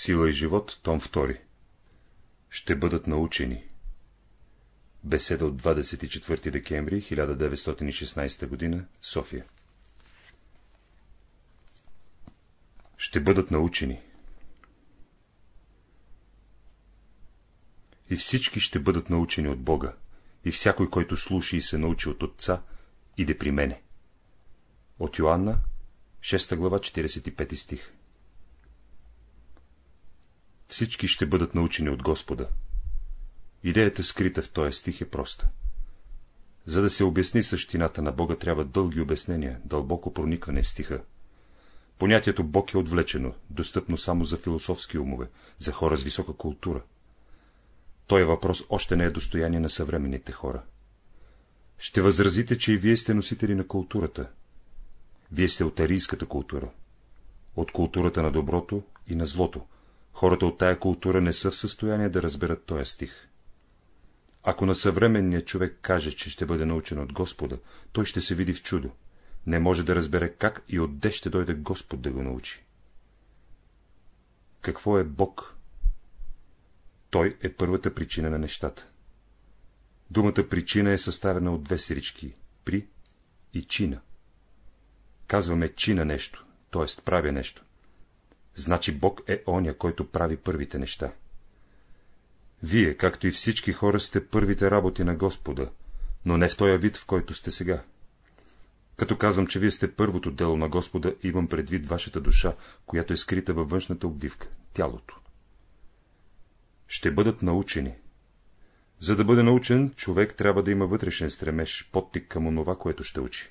Сила и живот, том 2. Ще бъдат научени. Беседа от 24 декември 1916 г. София. Ще бъдат научени. И всички ще бъдат научени от Бога, и всякой, който слуша и се научи от Отца, иде при мене. От Йоанна, 6 глава, 45 стих всички ще бъдат научени от Господа. Идеята скрита в този стих е проста. За да се обясни същината на Бога, трябва дълги обяснения, дълбоко проникване в стиха. Понятието Бог е отвлечено, достъпно само за философски умове, за хора с висока култура. Той въпрос още не е достояние на съвременните хора. Ще възразите, че и вие сте носители на културата. Вие сте от арийската култура. От културата на доброто и на злото, Хората от тая култура не са в състояние да разберат този стих. Ако на съвременният човек каже, че ще бъде научен от Господа, той ще се види в чудо. Не може да разбере как и отде ще дойде Господ да го научи. Какво е Бог? Той е първата причина на нещата. Думата причина е съставена от две сирички – при и чина. Казваме чина нещо, т.е. правя нещо. Значи Бог е оня, който прави първите неща. Вие, както и всички хора, сте първите работи на Господа, но не в този вид, в който сте сега. Като казвам, че вие сте първото дело на Господа, имам предвид вашата душа, която е скрита във външната обвивка, тялото. Ще бъдат научени. За да бъде научен, човек трябва да има вътрешен стремеж, подтик към онова, което ще учи.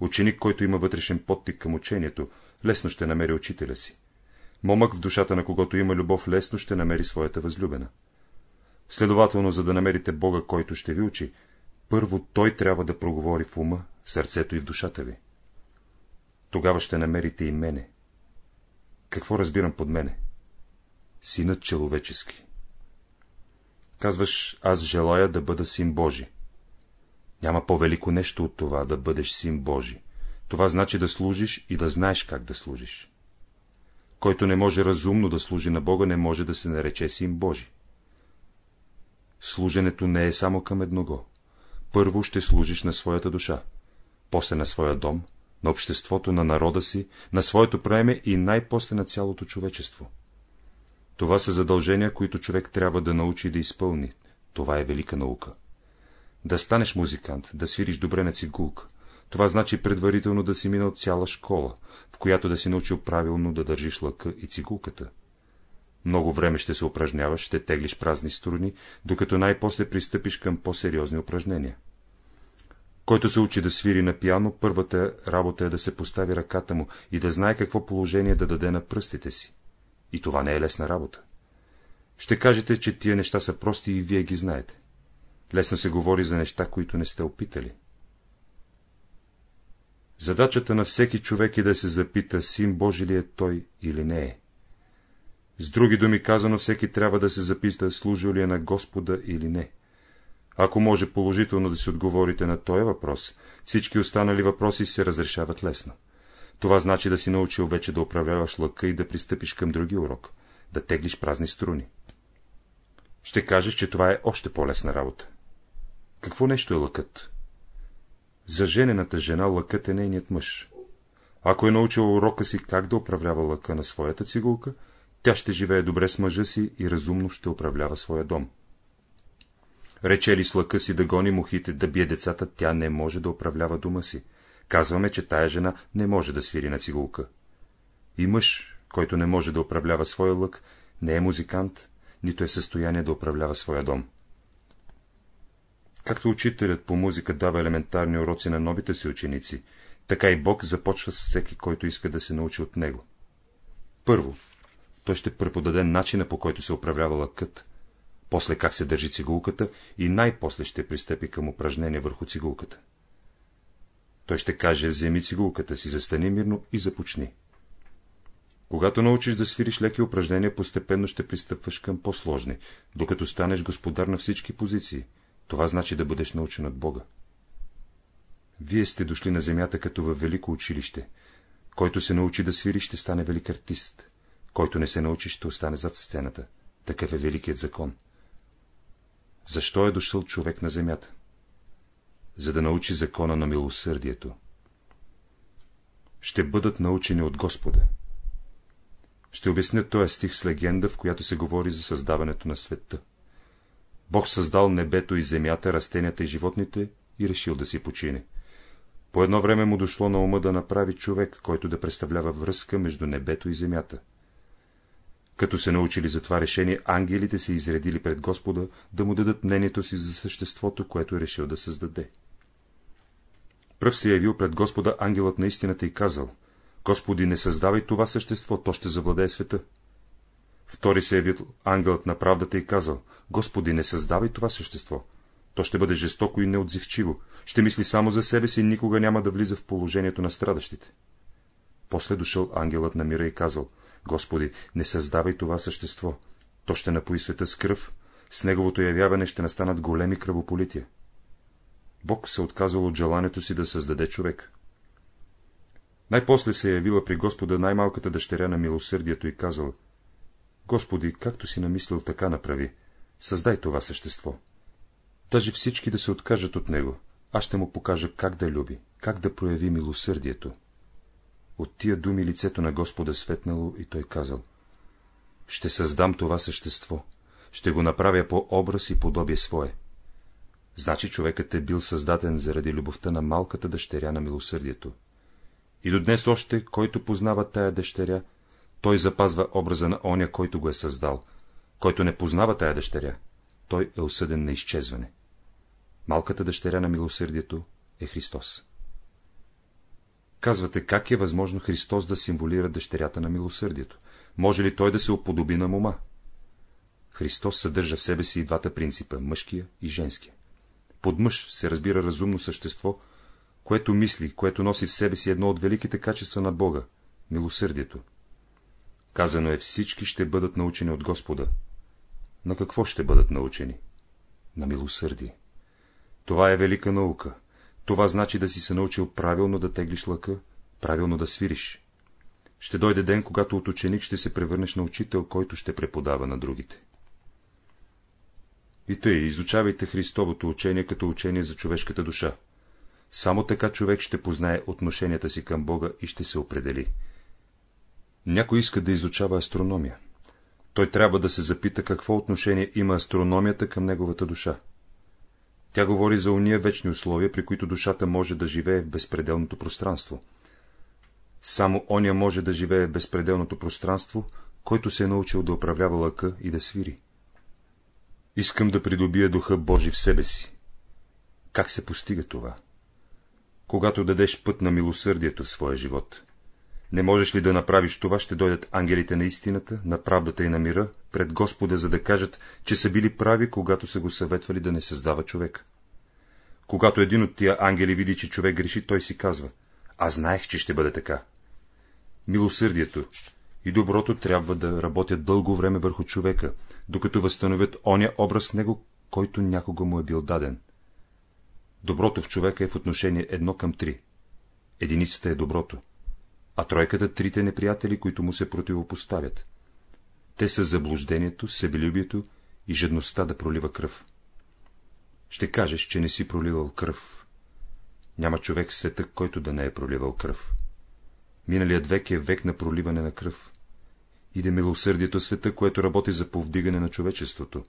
Ученик, който има вътрешен подтик към учението, лесно ще намери учителя си. Момък в душата на когото има любов лесно ще намери своята възлюбена. Следователно, за да намерите Бога, който ще ви учи, първо Той трябва да проговори в ума, в сърцето и в душата ви. Тогава ще намерите и мене. Какво разбирам под мене? Синът човечески. Казваш, аз желая да бъда син Божи. Няма по-велико нещо от това да бъдеш син Божи. Това значи да служиш и да знаеш как да служиш. Който не може разумно да служи на Бога, не може да се нарече син Божи. Служенето не е само към едного. Първо ще служиш на своята душа, после на своя дом, на обществото, на народа си, на своето племе и най-после на цялото човечество. Това са задължения, които човек трябва да научи да изпълни. Това е велика наука. Да станеш музикант, да свириш добре на цигулка, това значи предварително да си минал цяла школа, в която да си научил правилно да държиш лъка и цигулката. Много време ще се упражняваш, ще теглиш празни струни, докато най-после пристъпиш към по-сериозни упражнения. Който се учи да свири на пиано, първата работа е да се постави ръката му и да знае какво положение да даде на пръстите си. И това не е лесна работа. Ще кажете, че тия неща са прости и вие ги знаете. Лесно се говори за неща, които не сте опитали. Задачата на всеки човек е да се запита, син Божи ли е той или не е. С други думи казано, всеки трябва да се запита, служил ли е на Господа или не. Ако може положително да си отговорите на този въпрос, всички останали въпроси се разрешават лесно. Това значи да си научил вече да управляваш лъка и да пристъпиш към други урок, да теглиш празни струни. Ще кажеш, че това е още по-лесна работа. Какво нещо е лъкът? За женената жена лъкът е нейният мъж. Ако е научила урока си как да управлява лъка на своята цигулка, тя ще живее добре с мъжа си и разумно ще управлява своя дом. Рече ли с лъка си да гони мухите, да бие децата, тя не може да управлява дома си. Казваме, че тая жена не може да свири на цигулка. И мъж, който не може да управлява своя лък, не е музикант, нито е в състояние да управлява своя дом. Както учителят по музика дава елементарни уроци на новите си ученици, така и Бог започва с всеки, който иска да се научи от него. Първо, той ще преподаде начина, по който се управлява лъкът, после как се държи цигулката и най-после ще пристъпи към упражнение върху цигулката. Той ще каже, вземи цигулката си, застани мирно и започни. Когато научиш да свириш леки упражнения, постепенно ще пристъпваш към по-сложни, докато станеш господар на всички позиции, това значи да бъдеш научен от Бога. Вие сте дошли на земята като във велико училище. Който се научи да свири, ще стане велик артист. Който не се научи, ще остане зад сцената. Такъв е великият закон. Защо е дошъл човек на земята? За да научи закона на милосърдието. Ще бъдат научени от Господа. Ще обясня този стих с легенда, в която се говори за създаването на света. Бог създал небето и земята, растенията и животните и решил да си почине. По едно време му дошло на ума да направи човек, който да представлява връзка между небето и земята. Като се научили за това решение, ангелите се изредили пред Господа да му дадат мнението си за съществото, което е решил да създаде. Пръв се явил пред Господа ангелът на истината и казал, Господи, не създавай това същество, то ще завладее света. Втори се явил ангелът на правдата и казал, Господи, не създавай това същество, то ще бъде жестоко и неотзивчиво, ще мисли само за себе си и никога няма да влиза в положението на страдащите. После дошъл ангелът на мира и казал, Господи, не създавай това същество, то ще напои света с кръв, с неговото явяване ще настанат големи кръвополития. Бог се отказал от желанието си да създаде човек. Най-после се е явила при Господа най-малката дъщеря на милосърдието и казала, Господи, както си намислил, така направи, създай това същество. Даже всички да се откажат от него, аз ще му покажа как да люби, как да прояви милосърдието. От тия думи лицето на Господа светнало и той казал, ще създам това същество, ще го направя по образ и подобие свое. Значи човекът е бил създаден заради любовта на малката дъщеря на милосърдието. И до днес още, който познава тая дъщеря, той запазва образа на оня, който го е създал. Който не познава тая дъщеря, той е осъден на изчезване. Малката дъщеря на милосърдието е Христос. Казвате, как е възможно Христос да символира дъщерята на милосърдието? Може ли той да се оподоби на мома? Христос съдържа в себе си и двата принципа, мъжкия и женския. Под мъж се разбира разумно същество, което мисли, което носи в себе си едно от великите качества на Бога — милосърдието. Казано е, всички ще бъдат научени от Господа. На какво ще бъдат научени? На милосърдие. Това е велика наука. Това значи да си се научил правилно да теглиш лъка, правилно да свириш. Ще дойде ден, когато от ученик ще се превърнеш на учител, който ще преподава на другите. И тъй, изучавайте Христовото учение като учение за човешката душа. Само така човек ще познае отношенията си към Бога и ще се определи. Някой иска да изучава астрономия. Той трябва да се запита какво отношение има астрономията към неговата душа. Тя говори за уния вечни условия, при които душата може да живее в безпределното пространство. Само оня може да живее в безпределното пространство, който се е научил да управлява лъка и да свири. Искам да придобия духа Божи в себе си. Как се постига това? Когато дадеш път на милосърдието в своя живот. Не можеш ли да направиш това, ще дойдат ангелите на истината, на правдата и на мира, пред Господа, за да кажат, че са били прави, когато са го съветвали да не създава човек. Когато един от тия ангели види, че човек греши, той си казва, аз знаех, че ще бъде така. Милосърдието и доброто трябва да работят дълго време върху човека, докато възстановят оня образ него, който някога му е бил даден. Доброто в човека е в отношение едно към три. Единицата е доброто, а тройката трите неприятели, които му се противопоставят. Те са заблуждението, себелюбието и жадността да пролива кръв. Ще кажеш, че не си проливал кръв. Няма човек в света, който да не е проливал кръв. Миналият век е век на проливане на кръв. Иде милосърдието света, което работи за повдигане на човечеството.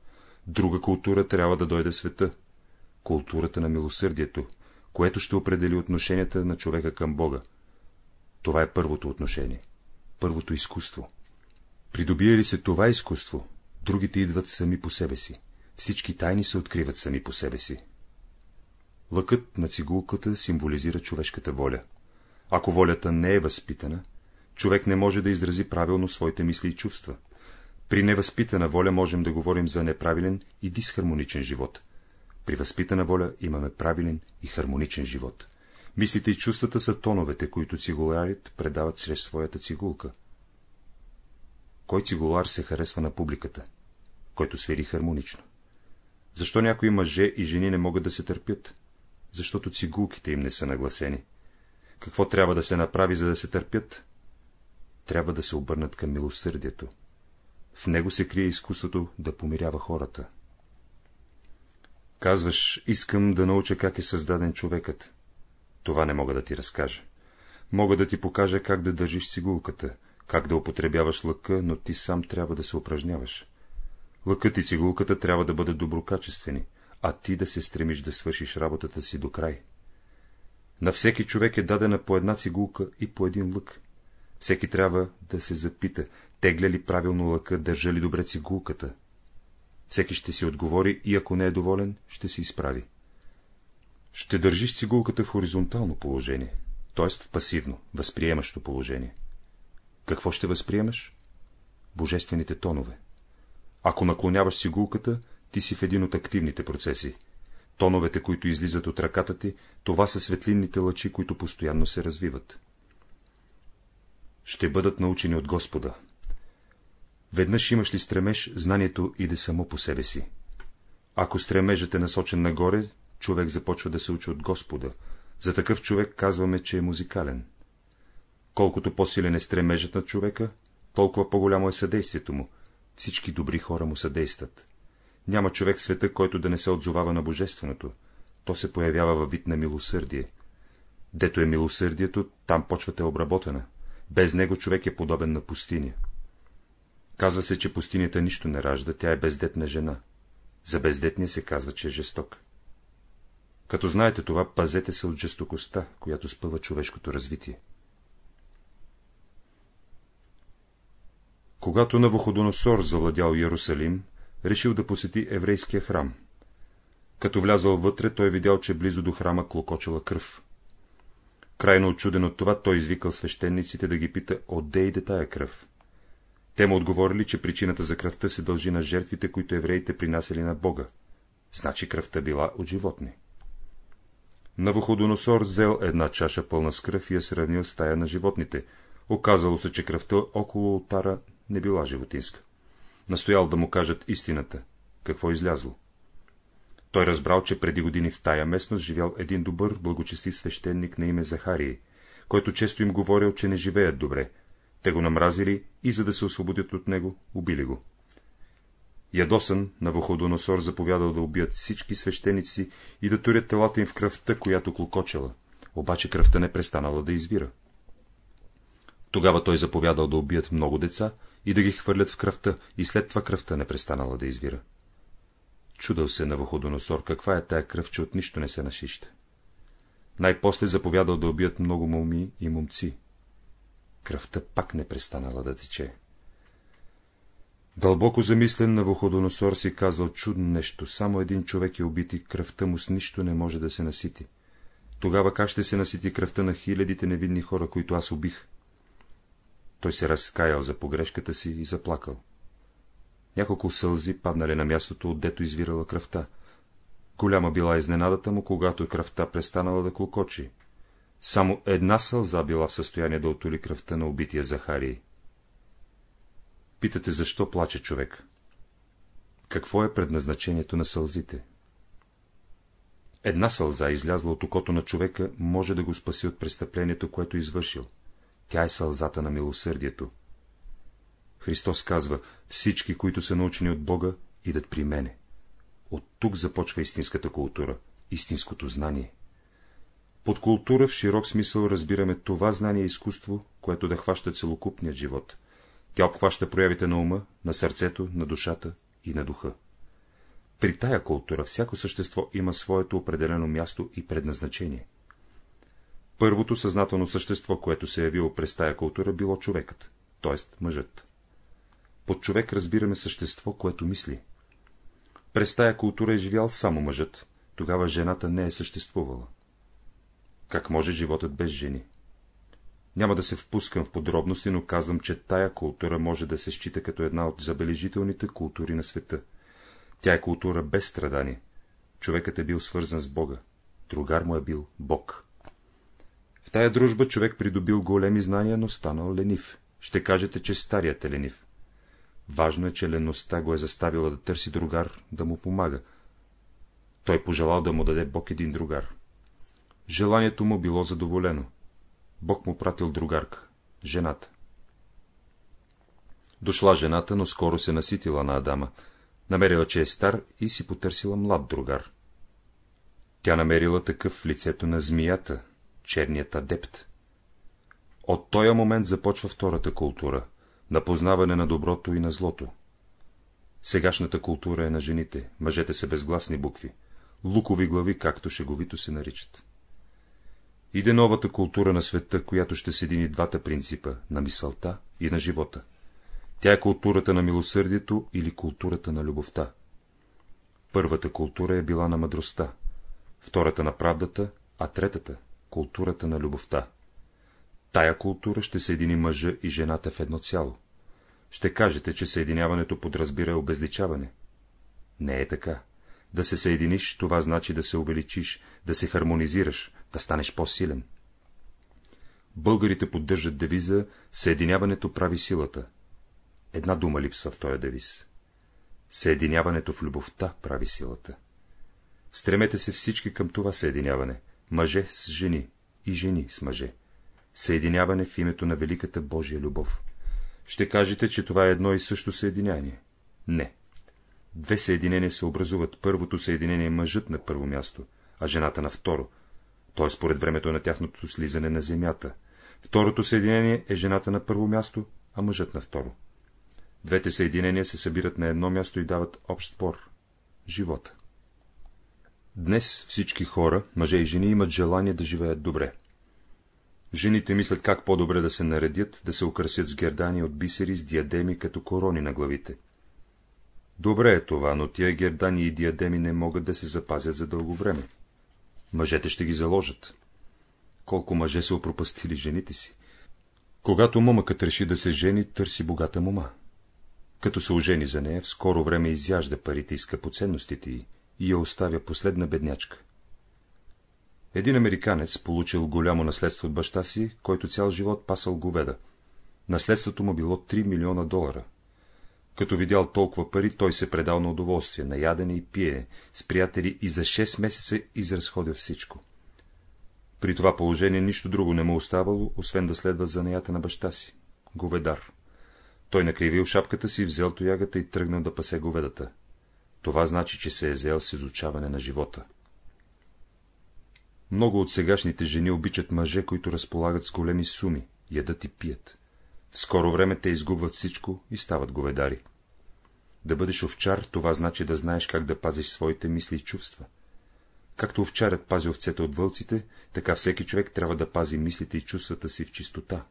Друга култура трябва да дойде в света. Културата на милосърдието, което ще определи отношенията на човека към Бога. Това е първото отношение, първото изкуство. Придобие ли се това изкуство, другите идват сами по себе си. Всички тайни се откриват сами по себе си. Лъкът на цигулката символизира човешката воля. Ако волята не е възпитана, човек не може да изрази правилно своите мисли и чувства. При невъзпитана воля можем да говорим за неправилен и дисхармоничен живот. При възпитана воля имаме правилен и хармоничен живот. Мислите и чувствата са тоновете, които цигуларите предават чрез своята цигулка. Кой цигулар се харесва на публиката? Който свири хармонично. Защо някои мъже и жени не могат да се търпят? Защото цигулките им не са нагласени. Какво трябва да се направи, за да се търпят? трябва да се обърнат към милосърдието. В него се крие изкуството да помирява хората. Казваш, искам да науча как е създаден човекът. Това не мога да ти разкажа. Мога да ти покажа как да държиш цигулката, как да употребяваш лъка, но ти сам трябва да се упражняваш. Лъкът и цигулката трябва да бъдат доброкачествени, а ти да се стремиш да свършиш работата си до край. На всеки човек е дадена по една цигулка и по един лък. Всеки трябва да се запита, тегля ли правилно лъка, държа ли добре цигулката. Всеки ще си отговори и ако не е доволен, ще се изправи. Ще държиш цигулката в хоризонтално положение, т.е. в пасивно, възприемащо положение. Какво ще възприемаш? Божествените тонове. Ако наклоняваш цигулката, ти си в един от активните процеси. Тоновете, които излизат от ръката ти, това са светлинните лъчи, които постоянно се развиват. Ще бъдат научени от Господа. Веднъж имаш ли стремеж, знанието иде само по себе си. Ако стремежът е насочен нагоре, човек започва да се учи от Господа. За такъв човек казваме, че е музикален. Колкото по-силен е стремежът на човека, толкова по-голямо е съдействието му. Всички добри хора му съдействат. Няма човек в света, който да не се отзовава на божественото. То се появява във вид на милосърдие. Дето е милосърдието, там почвата е обработена. Без него човек е подобен на пустиня. Казва се, че пустинята нищо не ражда, тя е бездетна жена. За бездетния се казва, че е жесток. Като знаете това, пазете се от жестокостта, която спъва човешкото развитие. Когато Навуходоносор завладял Иерусалим, решил да посети еврейския храм. Като влязал вътре, той видял, че близо до храма клокочела кръв. Крайно очуден от това, той извикал свещениците да ги пита, отде иде тая кръв. Те му отговорили, че причината за кръвта се дължи на жертвите, които евреите принасяли на Бога. Значи кръвта била от животни. Навуходоносор взел една чаша пълна с кръв и я сравнил с тая на животните. Оказало се, че кръвта около ултара не била животинска. Настоял да му кажат истината. Какво излязло? Той разбрал, че преди години в тая местност живял един добър, благочестив свещеник на име Захарий, който често им говорил, че не живеят добре. Те го намразили и, за да се освободят от него, убили го. Ядосан на Вуходоносор заповядал да убият всички свещеници и да турят телата им в кръвта, която клокочела, обаче кръвта не престанала да извира. Тогава той заповядал да убият много деца и да ги хвърлят в кръвта, и след това кръвта не престанала да извира. Чудал се на Вуходоносор, каква е тая кръв, че от нищо не се нашища. Най-после заповядал да убият много моми и момци. Кръвта пак не престанала да тече. Дълбоко замислен на Вуходоносор си казал чудно нещо, само един човек е убит и кръвта му с нищо не може да се насити. Тогава как ще се насити кръвта на хилядите невинни хора, които аз убих? Той се разкаял за погрешката си и заплакал. Няколко сълзи паднали на мястото, отдето извирала кръвта. Голяма била изненадата му, когато кръвта престанала да клокочи. Само една сълза била в състояние да отоли кръвта на убития Захарий. Питате, защо плаче човек? Какво е предназначението на сълзите? Една сълза, излязла от окото на човека, може да го спаси от престъплението, което е извършил. Тя е сълзата на милосърдието. Христос казва, всички, които са научени от Бога, идат при мене. От тук започва истинската култура, истинското знание. Под култура в широк смисъл разбираме това знание и изкуство, което да хваща целокупният живот. Тя обхваща проявите на ума, на сърцето, на душата и на духа. При тая култура всяко същество има своето определено място и предназначение. Първото съзнателно същество, което се е явило през тая култура, било човекът, т.е. мъжът. Под човек разбираме същество, което мисли. През тая култура е живял само мъжът, тогава жената не е съществувала. Как може животът без жени? Няма да се впускам в подробности, но казвам, че тая култура може да се счита като една от забележителните култури на света. Тя е култура без страдание. Човекът е бил свързан с Бога. Другар му е бил Бог. В тая дружба човек придобил големи знания, но станал ленив. Ще кажете, че старият е ленив. Важно е, че леността го е заставила да търси другар, да му помага. Той пожелал да му даде Бог един другар. Желанието му било задоволено. Бог му пратил другарка, жената. Дошла жената, но скоро се наситила на Адама. Намерила, че е стар и си потърсила млад другар. Тя намерила такъв в лицето на змията, черният адепт. От този момент започва втората култура — на познаване на доброто и на злото. Сегашната култура е на жените, мъжете са безгласни букви, лукови глави, както шеговито се наричат. Иде новата култура на света, която ще седини двата принципа — на мисълта и на живота. Тя е културата на милосърдието или културата на любовта. Първата култура е била на мъдростта, втората на правдата, а третата — културата на любовта. Тая култура ще съедини мъжа и жената в едно цяло. Ще кажете, че съединяването подразбира обезличаване. Не е така. Да се съединиш, това значи да се увеличиш, да се хармонизираш, да станеш по-силен. Българите поддържат девиза «Съединяването прави силата». Една дума липсва в този девиз. Съединяването в любовта прави силата. Стремете се всички към това съединяване, мъже с жени и жени с мъже. Съединяване в името на великата Божия любов. Ще кажете, че това е едно и също съединяние. Не. Две съединения се образуват. Първото съединение е мъжът на първо място, а жената на второ, т.е. според времето на тяхното слизане на земята. Второто съединение е жената на първо място, а мъжът на второ. Двете съединения се събират на едно място и дават общ спор — живота. Днес всички хора, мъже и жени, имат желание да живеят добре. Жените мислят как по-добре да се наредят, да се украсят с гердани от бисери, с диадеми, като корони на главите. Добре е това, но тия гердани и диадеми не могат да се запазят за дълго време. Мъжете ще ги заложат. Колко мъже са опропастили жените си. Когато момъкът реши да се жени, търси богата мома. Като се ожени за нея, в скоро време изяжда парите и скъпоценностите й и я оставя последна беднячка. Един американец получил голямо наследство от баща си, който цял живот пасал говеда. Наследството му било 3 милиона долара. Като видял толкова пари, той се предал на удоволствие, на ядене и пиене, с приятели и за 6 месеца изразходил всичко. При това положение нищо друго не му оставало, освен да следва занаята на баща си — говедар. Той накривил шапката си, взел тоягата и тръгнал да пасе говедата. Това значи, че се е взел с изучаване на живота. Много от сегашните жени обичат мъже, които разполагат с големи суми, ядат и пият. В скоро време те изгубват всичко и стават говедари. Да бъдеш овчар, това значи да знаеш как да пазиш своите мисли и чувства. Както овчарят пази овцете от вълците, така всеки човек трябва да пази мислите и чувствата си в чистота.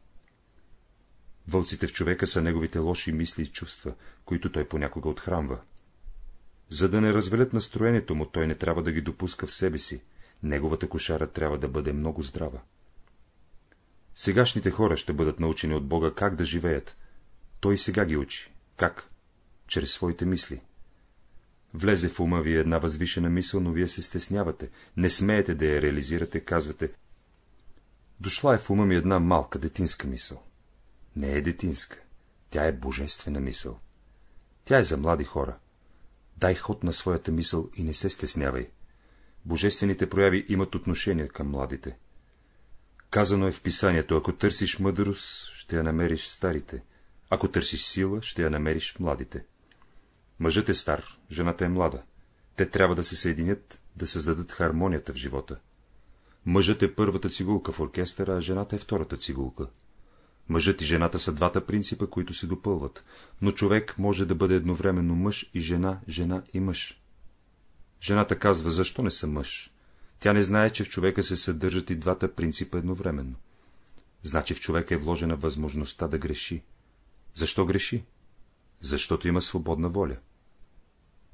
Вълците в човека са неговите лоши мисли и чувства, които той понякога отхранва. За да не развалят настроението му, той не трябва да ги допуска в себе си, неговата кошара трябва да бъде много здрава. Сегашните хора ще бъдат научени от Бога как да живеят. Той сега ги учи. Как? Чрез своите мисли. Влезе в ума ви една възвишена мисъл, но вие се стеснявате, не смеете да я реализирате, казвате. Дошла е в ума ми една малка детинска мисъл. Не е детинска, тя е божествена мисъл. Тя е за млади хора. Дай ход на своята мисъл и не се стеснявай. Божествените прояви имат отношение към младите. Казано е в писанието, ако търсиш мъдрост, ще я намериш в старите, ако търсиш сила, ще я намериш в младите. Мъжът е стар, жената е млада. Те трябва да се съединят, да създадат хармонията в живота. Мъжът е първата цигулка в оркестъра, а жената е втората цигулка. Мъжът и жената са двата принципа, които се допълват, но човек може да бъде едновременно мъж и жена, жена и мъж. Жената казва, защо не съм мъж? Тя не знае, че в човека се съдържат и двата принципа едновременно. Значи в човека е вложена възможността да греши. Защо греши? Защото има свободна воля.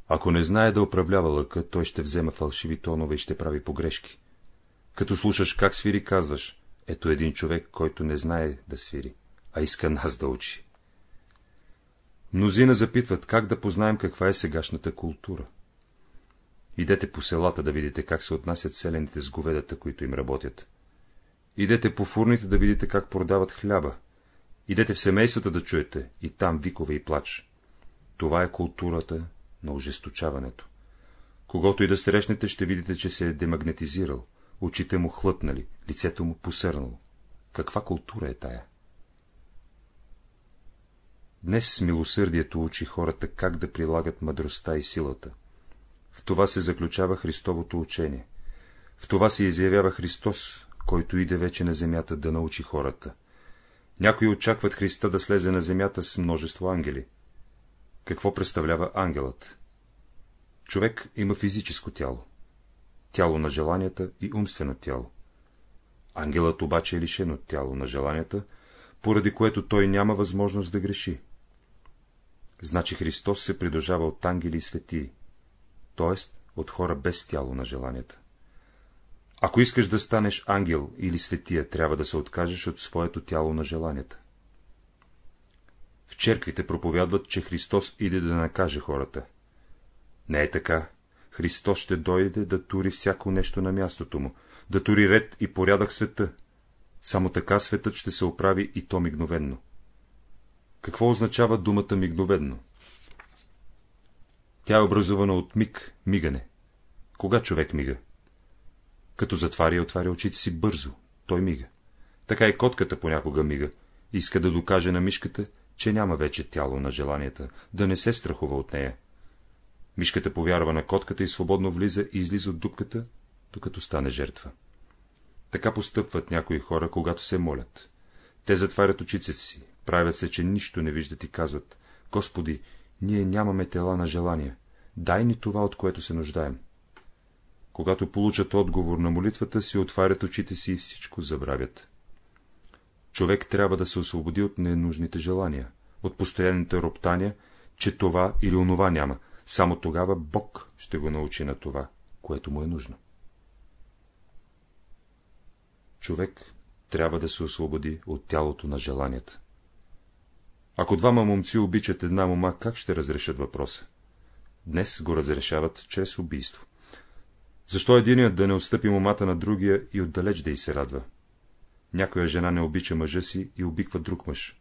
Ако не знае да управлява лъка, той ще взема фалшиви тонове и ще прави погрешки. Като слушаш как свири, казваш, ето един човек, който не знае да свири, а иска нас да учи. Мнозина запитват, как да познаем каква е сегашната култура. Идете по селата да видите как се отнасят селените с говедата, които им работят. Идете по фурните да видите как продават хляба. Идете в семействата да чуете, и там викове и плач. Това е културата на ожесточаването. Когато и да срещнете, ще видите, че се е демагнетизирал, очите му хлътнали, лицето му посърнало. Каква култура е тая? Днес милосърдието учи хората как да прилагат мъдростта и силата. В това се заключава Христовото учение. В това се изявява Христос, който иде вече на земята да научи хората. Някои очакват Христа да слезе на земята с множество ангели. Какво представлява ангелът? Човек има физическо тяло, тяло на желанията и умствено тяло. Ангелът обаче е лишен от тяло на желанията, поради което той няма възможност да греши. Значи Христос се придружава от ангели и светии, т.е. от хора без тяло на желанията. Ако искаш да станеш ангел или светия, трябва да се откажеш от своето тяло на желанията. В черквите проповядват, че Христос иде да накаже хората. Не е така. Христос ще дойде да тури всяко нещо на мястото му, да тури ред и порядък света. Само така светът ще се оправи и то мигновенно. Какво означава думата мигновенно? Тя е образувана от миг, мигане. Кога човек мига? Като затваря и отваря очите си бързо, той мига. Така и котката понякога мига. Иска да докаже на мишката, че няма вече тяло на желанията, да не се страхува от нея. Мишката повярва на котката и свободно влиза и излиза от дупката, докато стане жертва. Така постъпват някои хора, когато се молят. Те затварят очиците си, правят се, че нищо не виждат и казват, Господи, ние нямаме тела на желания, дай ни това, от което се нуждаем. Когато получат отговор на молитвата си, отварят очите си и всичко забравят. Човек трябва да се освободи от ненужните желания, от постоянните роптания, че това или онова няма, само тогава Бог ще го научи на това, което му е нужно. Човек трябва да се освободи от тялото на желанията. Ако двама момци обичат една мома, как ще разрешат въпроса? Днес го разрешават чрез убийство. Защо единият да не отстъпи момата на другия и отдалеч да й се радва? Някоя жена не обича мъжа си и обиква друг мъж.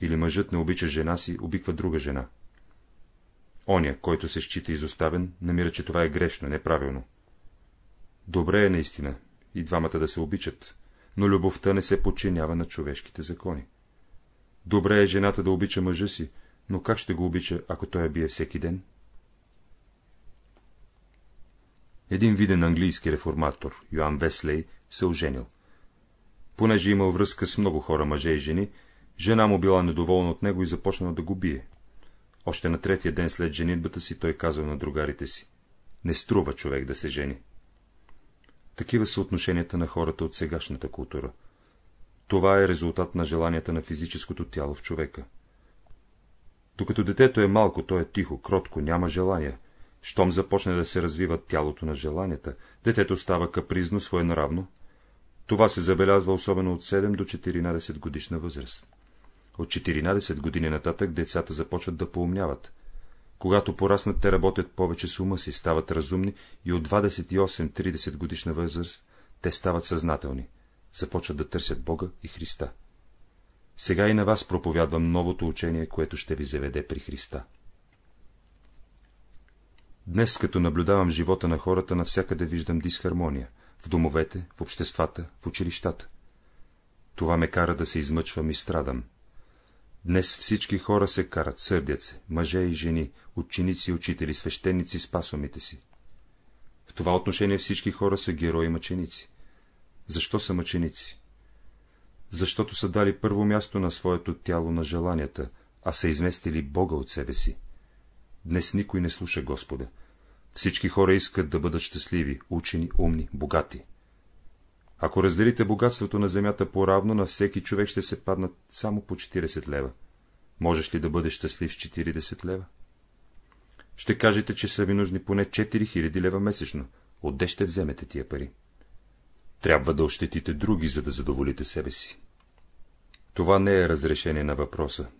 Или мъжът не обича жена си, обиква друга жена. Оня, който се счита изоставен, намира, че това е грешно, неправилно. Добре е наистина и двамата да се обичат, но любовта не се подчинява на човешките закони. Добре е жената да обича мъжа си, но как ще го обича, ако той я бие всеки ден? Един виден английски реформатор, Йоан Веслей, се оженил. Понеже имал връзка с много хора, мъже и жени, жена му била недоволна от него и започнала да го бие. Още на третия ден след женитбата си той казал на другарите си. Не струва човек да се жени. Такива са отношенията на хората от сегашната култура. Това е резултат на желанията на физическото тяло в човека. Докато детето е малко, то е тихо, кротко, няма желание. Щом започне да се развива тялото на желанията, детето става капризно, своенравно. Това се забелязва особено от 7 до 14 годишна възраст. От 14 години нататък децата започват да поумняват. Когато пораснат, те работят повече с ума си, стават разумни и от 28-30 годишна възраст те стават съзнателни, започват да търсят Бога и Христа. Сега и на вас проповядвам новото учение, което ще ви заведе при Христа. Днес, като наблюдавам живота на хората, навсякъде виждам дисхармония, в домовете, в обществата, в училищата. Това ме кара да се измъчвам и страдам. Днес всички хора се карат, сърдят се, мъже и жени, ученици учители, свещеници с пасомите си. В това отношение всички хора са герои мъченици. Защо са мъченици? Защото са дали първо място на своето тяло на желанията, а са изместили Бога от себе си. Днес никой не слуша Господа. Всички хора искат да бъдат щастливи, учени, умни, богати. Ако разделите богатството на земята по-равно, на всеки човек ще се паднат само по 40 лева. Можеш ли да бъдеш щастлив с 40 лева? Ще кажете, че са ви нужни поне 4000 лева месечно. Отде ще вземете тия пари? Трябва да ощетите други, за да задоволите себе си. Това не е разрешение на въпроса.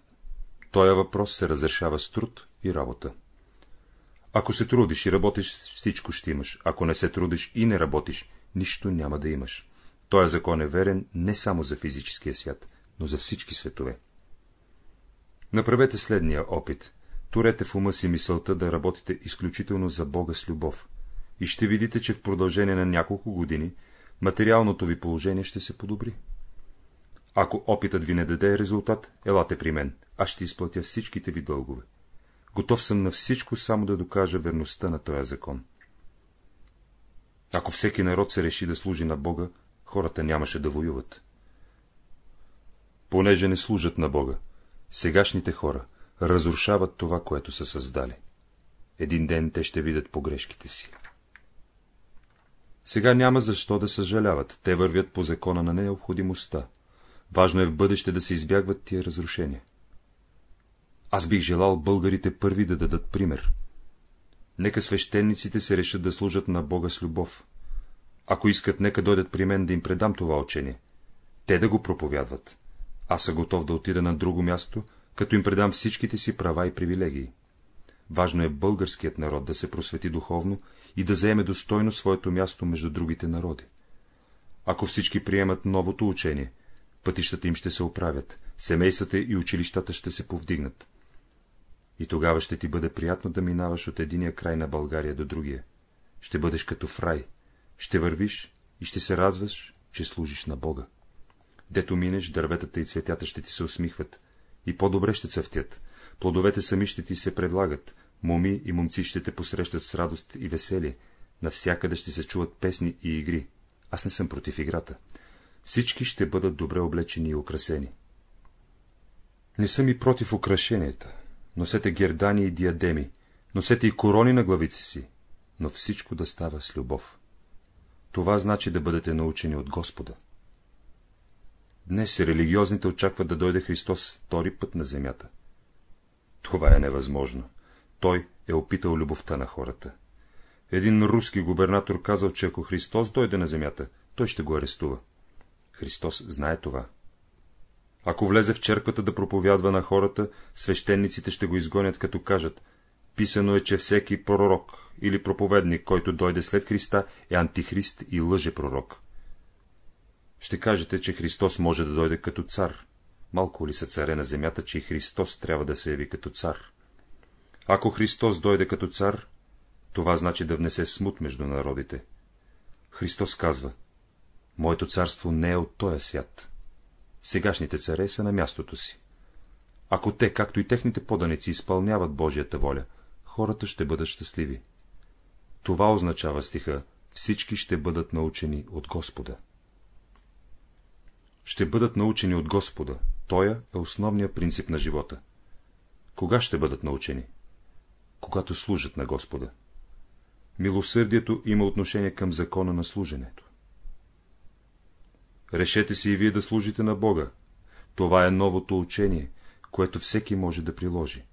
Тоя въпрос се разрешава с труд и работа. Ако се трудиш и работиш, всичко ще имаш. Ако не се трудиш и не работиш, нищо няма да имаш. Той закон е верен не само за физическия свят, но за всички светове. Направете следния опит. Турете в ума си мисълта да работите изключително за Бога с любов. И ще видите, че в продължение на няколко години материалното ви положение ще се подобри. Ако опитът ви не даде резултат, елате при мен, аз ще изплатя всичките ви дългове. Готов съм на всичко, само да докажа верността на този закон. Ако всеки народ се реши да служи на Бога, хората нямаше да воюват. Понеже не служат на Бога, сегашните хора разрушават това, което са създали. Един ден те ще видят погрешките си. Сега няма защо да съжаляват, те вървят по закона на необходимостта. Важно е в бъдеще да се избягват тия разрушения. Аз бих желал българите първи да дадат пример. Нека свещениците се решат да служат на Бога с любов. Ако искат, нека дойдат при мен да им предам това учение. Те да го проповядват. Аз съм готов да отида на друго място, като им предам всичките си права и привилегии. Важно е българският народ да се просвети духовно и да заеме достойно своето място между другите народи. Ако всички приемат новото учение, пътищата им ще се оправят, семействата и училищата ще се повдигнат. И тогава ще ти бъде приятно да минаваш от единия край на България до другия. Ще бъдеш като в рай, ще вървиш и ще се радваш, че служиш на Бога. Дето минеш, дърветата и цветята ще ти се усмихват, и по-добре ще цъфтят, плодовете сами ще ти се предлагат, моми и момци ще те посрещат с радост и веселие, навсякъде ще се чуват песни и игри. Аз не съм против играта. Всички ще бъдат добре облечени и украсени. Не съм и против украшенията. Носете гердани и диадеми, носете и корони на главици си, но всичко да става с любов. Това значи да бъдете научени от Господа. Днес религиозните очакват да дойде Христос втори път на земята. Това е невъзможно. Той е опитал любовта на хората. Един руски губернатор казал, че ако Христос дойде на земята, той ще го арестува. Христос знае това. Ако влезе в черквата да проповядва на хората, свещениците ще го изгонят, като кажат, писано е, че всеки пророк или проповедник, който дойде след Христа, е антихрист и лъже пророк. Ще кажете, че Христос може да дойде като цар. Малко ли са царе на земята, че и Христос трябва да се яви като цар? Ако Христос дойде като цар, това значи да внесе смут между народите. Христос казва, Моето царство не е от този свят. Сегашните царе са на мястото си. Ако те, както и техните поданици, изпълняват Божията воля, хората ще бъдат щастливи. Това означава стиха всички ще бъдат научени от Господа. Ще бъдат научени от Господа. Тоя е основният принцип на живота. Кога ще бъдат научени? Когато служат на Господа. Милосърдието има отношение към закона на служенето. Решете си и вие да служите на Бога. Това е новото учение, което всеки може да приложи.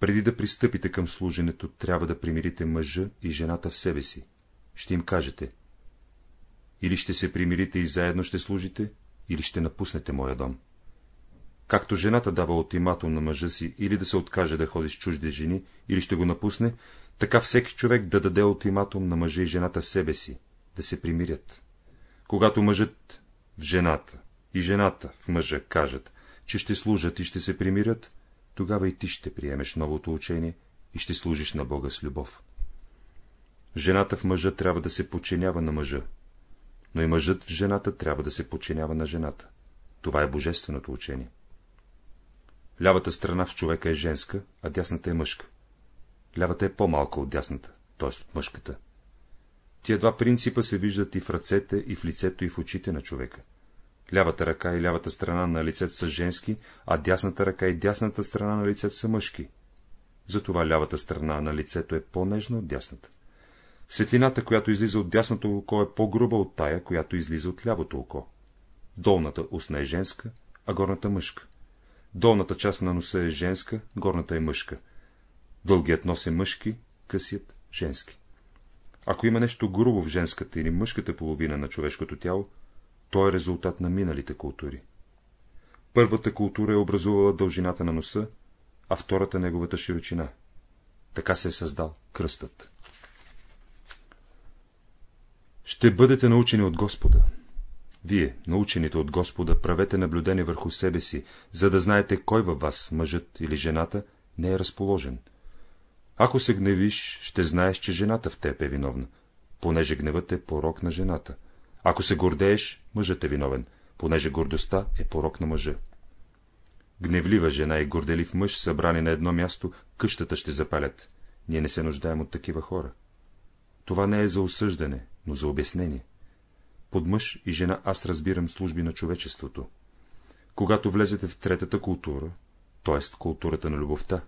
Преди да пристъпите към служенето, трябва да примирите мъжа и жената в себе си. Ще им кажете. Или ще се примирите и заедно ще служите, или ще напуснете моя дом. Както жената дава ултиматум на мъжа си, или да се откаже да ходи с чужди жени, или ще го напусне, така всеки човек да даде ултиматум на мъжа и жената в себе си, да се примирят. Когато мъжът в жената и жената в мъжа кажат, че ще служат и ще се примирят, тогава и ти ще приемеш новото учение и ще служиш на Бога с любов. Жената в мъжа трябва да се подчинява на мъжа, но и мъжът в жената трябва да се подчинява на жената. Това е божественото учение. Лявата страна в човека е женска, а дясната е мъжка. Лявата е по-малка от дясната, т.е. от мъжката. Тия два принципа се виждат и в ръцете, и в лицето, и в очите на човека. Лявата ръка и лявата страна на лицето са женски, а дясната ръка и дясната страна на лицето са мъжки. Затова лявата страна на лицето е по-нежна от дясната. Светлината, която излиза от дясното око, е по-груба от тая, която излиза от лявото око. Долната устна е женска, а горната мъжка. Долната част на носа е женска, горната е мъжка. Дългият нос е мъжки, късият — женски. Ако има нещо грубо в женската или мъжката половина на човешкото тяло, то е резултат на миналите култури. Първата култура е образувала дължината на носа, а втората неговата широчина. Така се е създал кръстът. Ще бъдете научени от Господа. Вие, научените от Господа, правете наблюдение върху себе си, за да знаете кой във вас, мъжът или жената, не е разположен. Ако се гневиш, ще знаеш, че жената в теб е виновна, понеже гневът е порок на жената. Ако се гордееш, мъжът е виновен, понеже гордостта е порок на мъжа. Гневлива жена и горделив мъж, събрани на едно място, къщата ще запалят. Ние не се нуждаем от такива хора. Това не е за осъждане, но за обяснение. Под мъж и жена аз разбирам служби на човечеството. Когато влезете в третата култура, т.е. културата на любовта,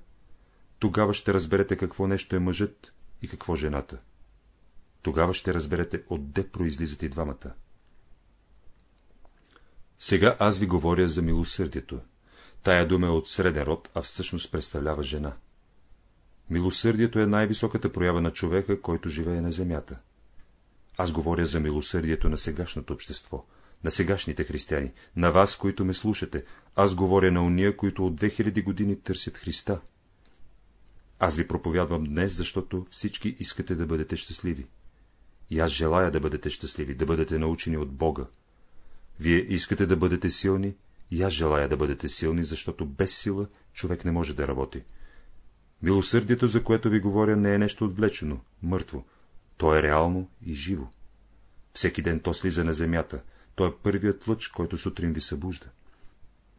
тогава ще разберете какво нещо е мъжът и какво жената. Тогава ще разберете отде произлизат и двамата. Сега аз ви говоря за милосърдието. Тая дума е от среден род, а всъщност представлява жена. Милосърдието е най-високата проява на човека, който живее на земята. Аз говоря за милосърдието на сегашното общество, на сегашните християни, на вас, които ме слушате. Аз говоря на уния, които от 2000 години търсят Христа. Аз ви проповядвам днес, защото всички искате да бъдете щастливи. И аз желая да бъдете щастливи, да бъдете научени от Бога. Вие искате да бъдете силни, и аз желая да бъдете силни, защото без сила човек не може да работи. Милосърдието, за което ви говоря, не е нещо отвлечено, мъртво. То е реално и живо. Всеки ден то слиза на земята, то е първият лъч, който сутрин ви събужда.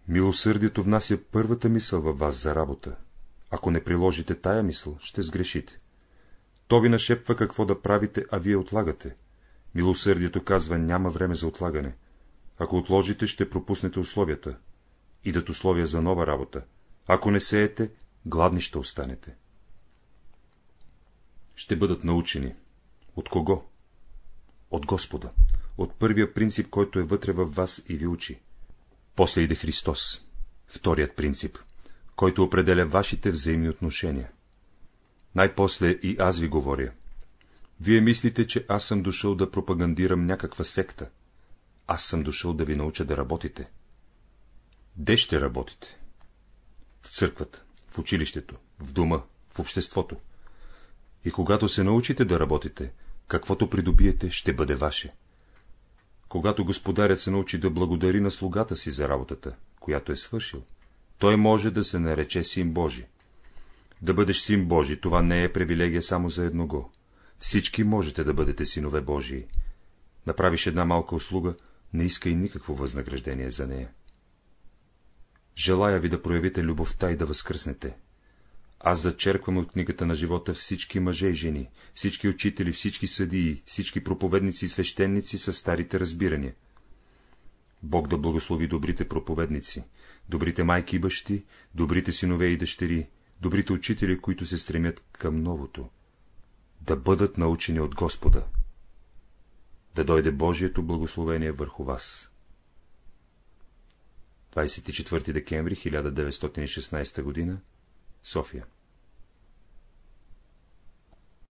Милосърдието внася първата мисъл във вас за работа. Ако не приложите тая мисъл, ще сгрешите. То ви нашепва какво да правите, а вие отлагате. Милосърдието казва, няма време за отлагане. Ако отложите, ще пропуснете условията. Идат условия за нова работа. Ако не сеете, гладни ще останете. Ще бъдат научени. От кого? От Господа. От първия принцип, който е вътре във вас и ви учи. После иде Христос. Вторият принцип, който определя вашите взаимни отношения. Най-после и аз ви говоря. Вие мислите, че аз съм дошъл да пропагандирам някаква секта. Аз съм дошъл да ви науча да работите. Де ще работите? В църквата, в училището, в дома, в обществото. И когато се научите да работите, каквото придобиете, ще бъде ваше. Когато господарят се научи да благодари на слугата си за работата, която е свършил, той може да се нарече син Божи. Да бъдеш син Божи, това не е привилегия само за едного. Всички можете да бъдете синове Божии. Направиш една малка услуга, не иска и никакво възнаграждение за нея. Желая ви да проявите любовта и да възкръснете. Аз зачерквам от книгата на живота всички мъже и жени, всички учители, всички съдии, всички проповедници и свещеници с старите разбирания. Бог да благослови добрите проповедници, добрите майки и бащи, добрите синове и дъщери, добрите учители, които се стремят към новото, да бъдат научени от Господа, да дойде Божието благословение върху вас. 24 декември 1916 г. София